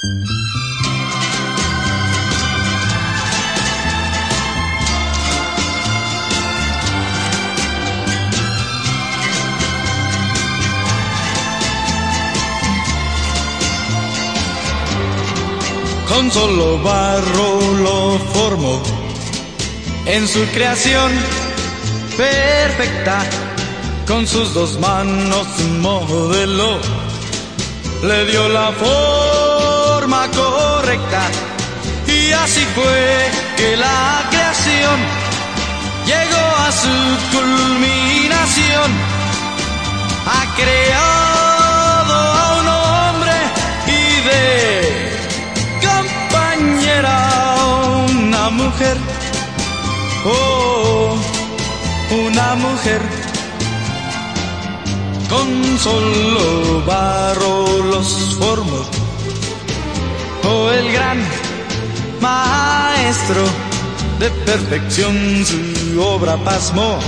Con solo barro lo formó en su creación perfecta. Con sus dos manos modeló, le dio la forma Y así fue que la creación llegó a su culminación. Ha creado a un hombre y de compañera una mujer. Oh, una mujer. Con solo barro los formó. Oh, el gran maestro de perfección su obra pasmó.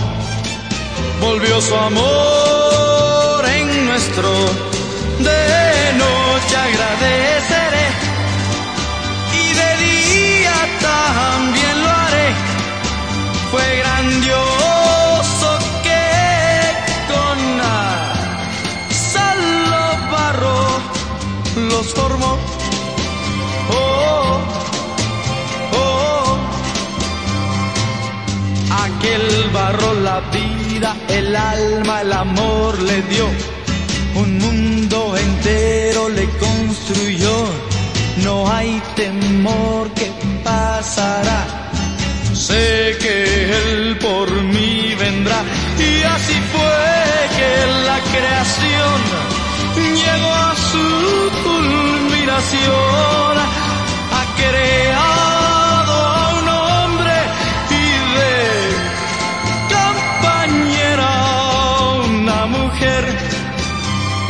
Volvió su amor en nuestro de noche agradeceré y de día también lo haré. Fue grandioso que con barro los formó. La vida, el alma, el amor le dio. Un mundo entero le construyó. No hay temor que pasará. Sé que Él por mí vendrá. Y así fue que la creación llegó a su culminación.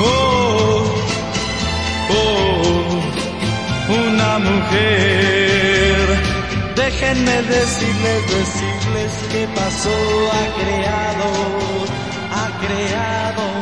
Oh, oh, una mujer. Déjenme decirles, decirles que pasó, ha creado, ha creado